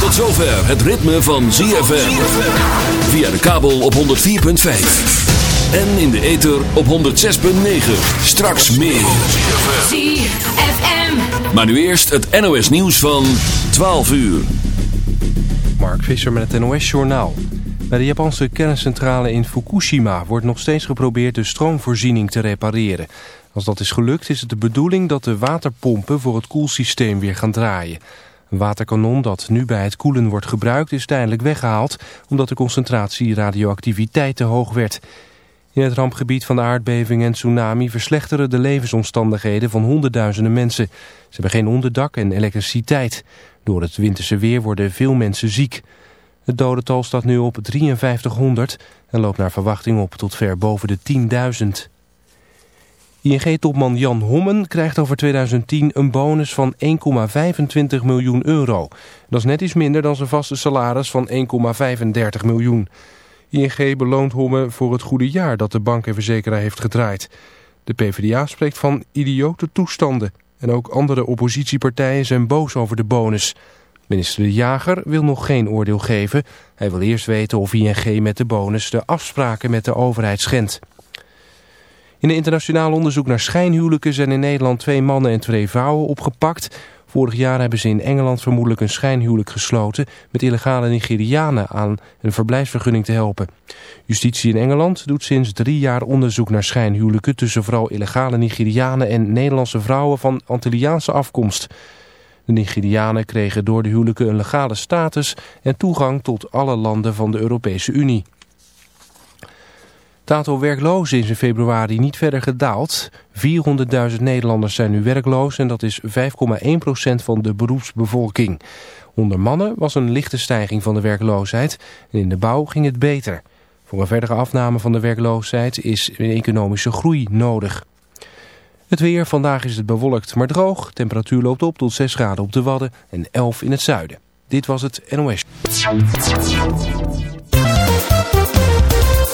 Tot zover het ritme van ZFM. Via de kabel op 104.5. En in de ether op 106.9. Straks meer. ZFM. Maar nu eerst het NOS nieuws van 12 uur. Mark Visser met het NOS Journaal. Bij de Japanse kerncentrale in Fukushima wordt nog steeds geprobeerd de stroomvoorziening te repareren. Als dat is gelukt is het de bedoeling dat de waterpompen voor het koelsysteem weer gaan draaien. Een waterkanon dat nu bij het koelen wordt gebruikt is tijdelijk weggehaald omdat de concentratie radioactiviteit te hoog werd. In het rampgebied van de aardbeving en tsunami verslechteren de levensomstandigheden van honderdduizenden mensen. Ze hebben geen onderdak en elektriciteit. Door het winterse weer worden veel mensen ziek. Het dodental staat nu op 5300 en loopt naar verwachting op tot ver boven de 10.000. ING-topman Jan Hommen krijgt over 2010 een bonus van 1,25 miljoen euro. Dat is net iets minder dan zijn vaste salaris van 1,35 miljoen. ING beloont Hommen voor het goede jaar dat de bank en verzekeraar heeft gedraaid. De PvdA spreekt van idiote toestanden. En ook andere oppositiepartijen zijn boos over de bonus. Minister De Jager wil nog geen oordeel geven. Hij wil eerst weten of ING met de bonus de afspraken met de overheid schendt. In een internationaal onderzoek naar schijnhuwelijken zijn in Nederland twee mannen en twee vrouwen opgepakt. Vorig jaar hebben ze in Engeland vermoedelijk een schijnhuwelijk gesloten met illegale Nigerianen aan een verblijfsvergunning te helpen. Justitie in Engeland doet sinds drie jaar onderzoek naar schijnhuwelijken tussen vooral illegale Nigerianen en Nederlandse vrouwen van Antilliaanse afkomst. De Nigerianen kregen door de huwelijken een legale status en toegang tot alle landen van de Europese Unie. Het aantal werklozen is in februari niet verder gedaald. 400.000 Nederlanders zijn nu werkloos en dat is 5,1% van de beroepsbevolking. Onder mannen was een lichte stijging van de werkloosheid en in de bouw ging het beter. Voor een verdere afname van de werkloosheid is een economische groei nodig. Het weer, vandaag is het bewolkt maar droog. Temperatuur loopt op tot 6 graden op de Wadden en 11 in het zuiden. Dit was het NOS.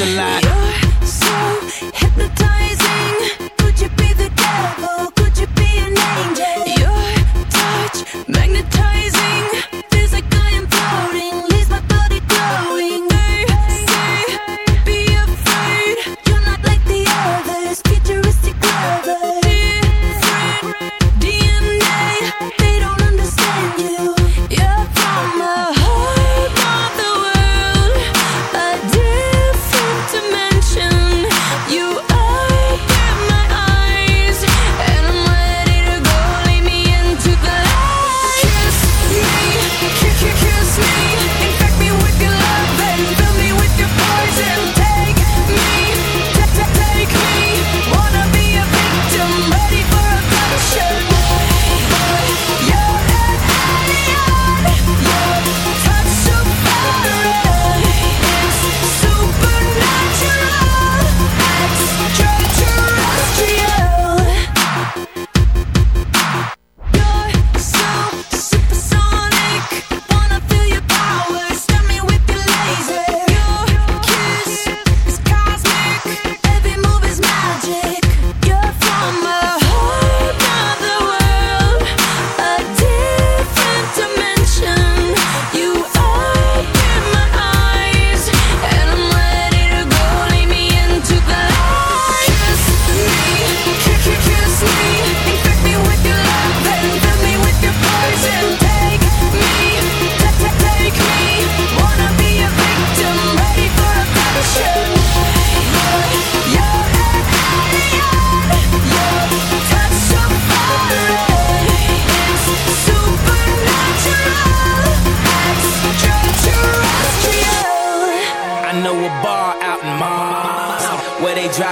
a lot. You're so hypnotizing. Could you be the devil?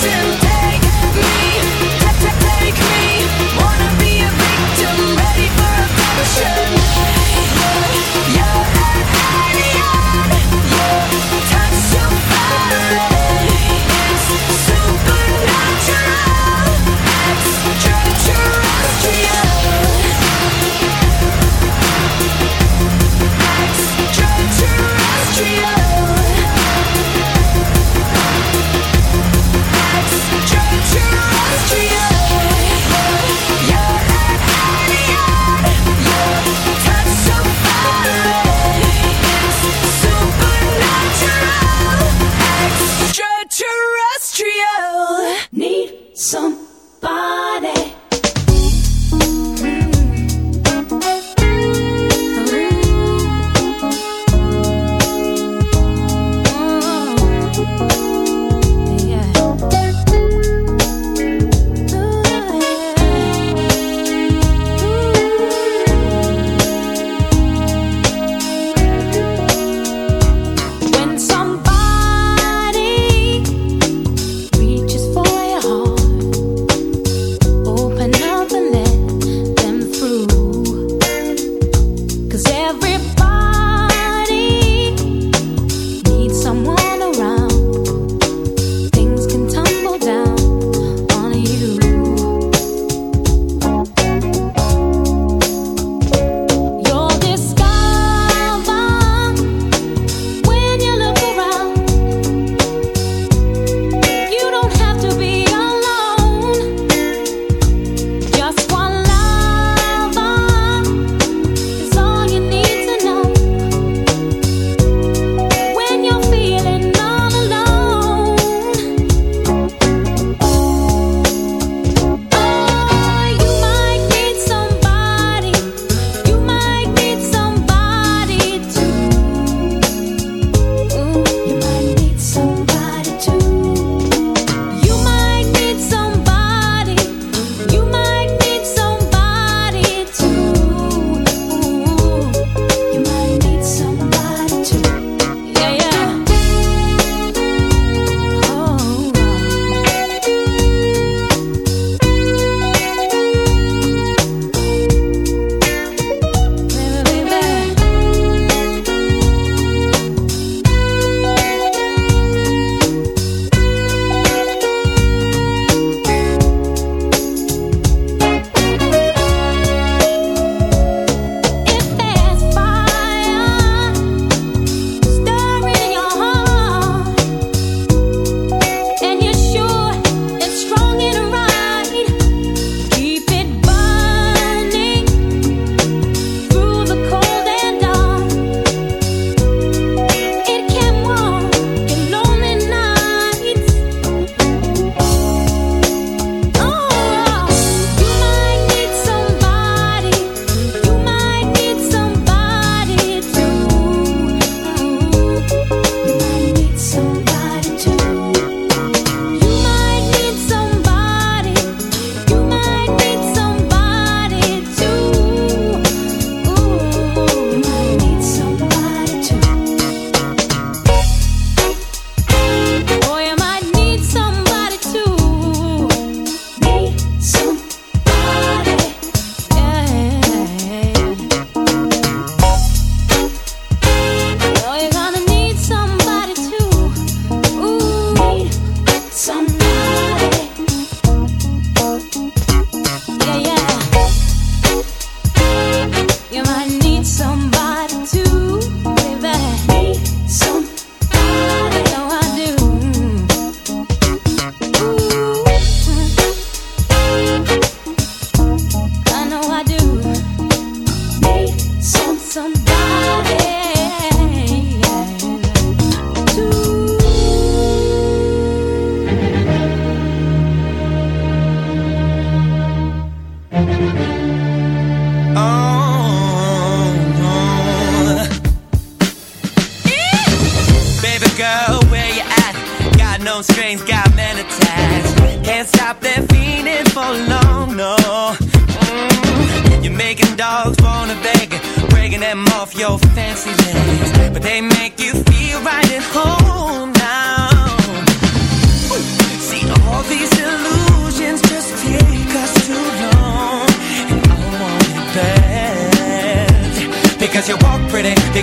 Take me, take, me. Wanna be a victim, ready for a passion.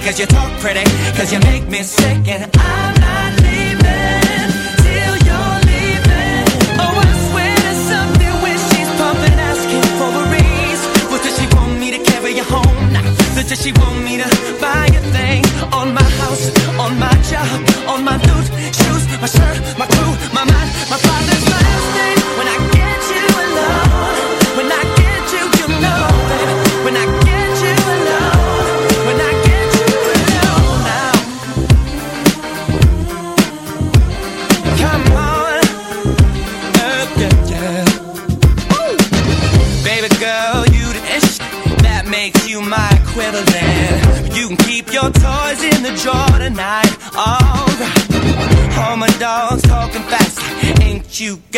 Cause you talk pretty, cause you make me sick And I'm not leaving till you're leaving. Oh, I swear to something when she's pumping Asking for a raise. Well, does she want me to carry you home? Nah, does she want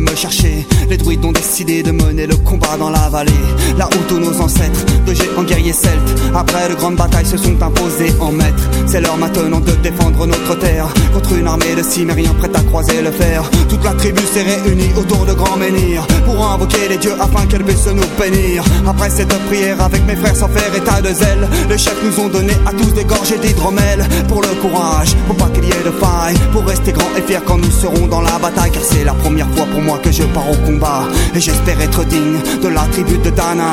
Me chercher. Les druides ont décidé de mener le combat dans la vallée. Là où tous nos ancêtres, de géants guerriers celtes, après de grandes batailles, se sont imposés en maîtres. C'est l'heure maintenant de défendre notre terre contre une armée de cimériens prête à croiser le fer. Toute la tribu s'est réunie autour de grands menhirs pour invoquer les dieux afin qu'elle puisse nous bénir. Après cette prière, avec mes frères sans faire état de zèle, les chefs nous ont donné à tous des gorgées d'hydromel pour le courage, pour pas qu'il y ait de faille, pour rester grand et fier quand nous serons dans la bataille. Car c'est la première fois pour moi que je pars au combat et j'espère être digne de la tribu de Dana.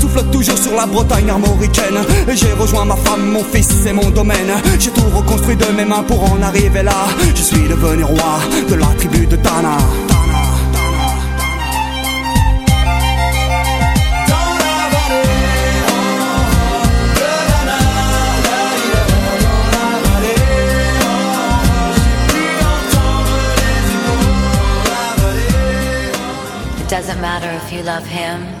souffle toujours sur la Bretagne armoricaine. Et j'ai rejoint ma femme, mon fils et mon domaine. J'ai tout reconstruit de mes mains pour en arriver là. Je suis devenu roi de la tribu de Dana. It doesn't matter if you love him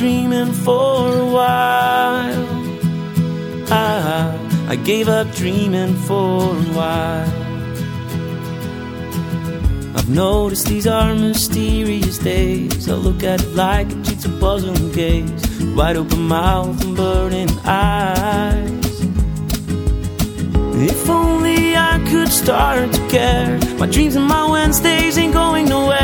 Dreaming for a while. I, gave up dreaming for why ah, I gave up dreaming for a while. I've noticed these are mysterious days. I look at it like a jigsaw puzzle gaze. Wide open mouth and burning eyes. If only I could start to care. My dreams and my Wednesdays ain't going nowhere.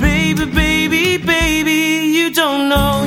Baby, baby, baby, you don't know,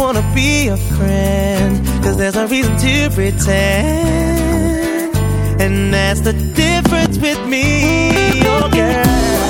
wanna be a friend Cause there's no reason to pretend. And that's the difference with me, your girl.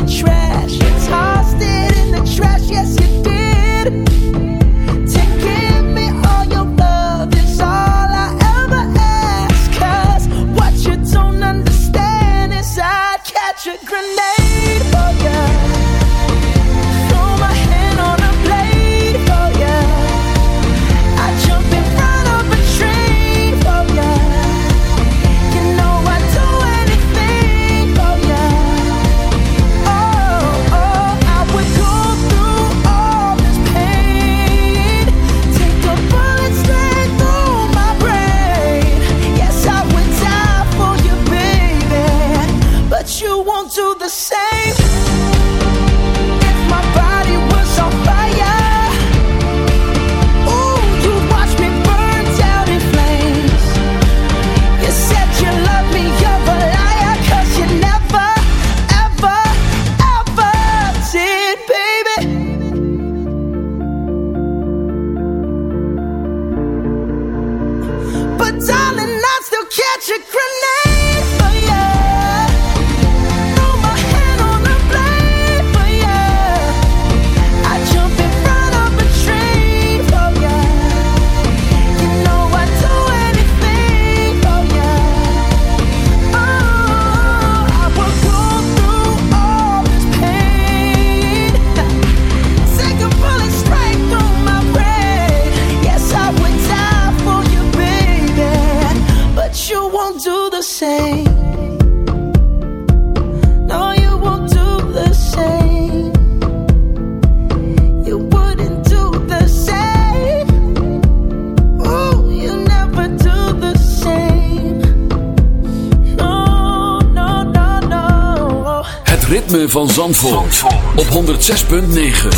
van Zandvoort, op 106.9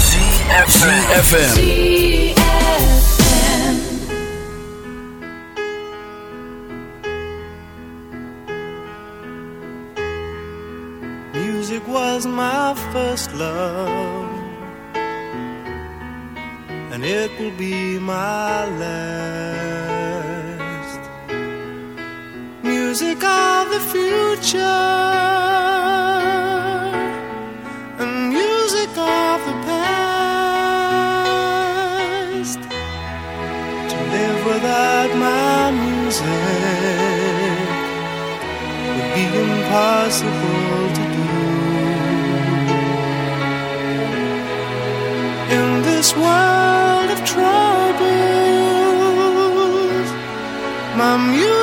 ZFM. Music was my first love, and it will be my last. Music of the future, music would be impossible to do. In this world of troubles, my music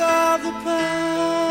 of the past.